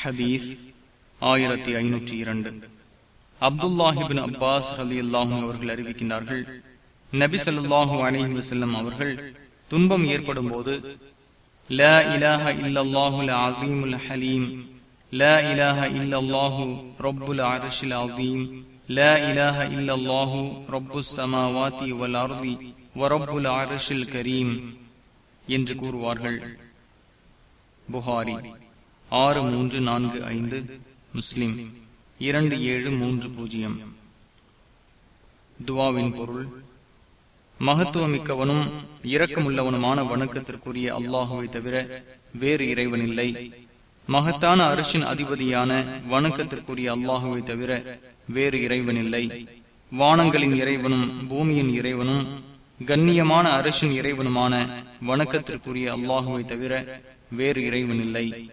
ஹதீஸ் ஆயிரத்தி ஐநூற்றி இரண்டு. அப்துல்லாஹிபின் அப்பாஸ் அலி அல்லாஹும் அவர்கள் அறிவிக்கின்றார்கள் நபி சொல்லாஹு அலிஹி வசல்லம் அவர்கள் துன்பம் ஏற்படும் போது ல இலாஹ இல்லல்லாஹுல் அசீமுல் ஹலீம் ல இலாஹ இல்லல்லாஹு ரப்புல் அரஷில் அசீம் ல இலாஹ இல்லல்லாஹு ரப்பு சமாவாதி வல் அர்தி வரப்புல் அரஷில் கரீம் என்று கூறுவார்கள். புகாரி ஆறு மூன்று நான்கு ஐந்து முஸ்லிம். இரண்டு ஏழு மூன்று பூஜ்ஜியம். துவாவின் பொருள். மகத்துவமிக்கவனும் இரக்கமுள்ளவனுமான வணக்கத்திற்குரிய அல்லாஹுவை தவிர வேறு இறைவன் இல்லை. மகத்தான அரசின் அதிபதியான வணக்கத்திற்குரிய அல்லாஹுவை தவிர வேறு இறைவன் இல்லை. வானங்களின் இறைவனும் பூமியின் இறைவனும் கண்ணியமான அரசின் இறைவனுமான வணக்கத்திற்குரிய அல்லாஹுவை தவிர வேறு இறைவன் இல்லை.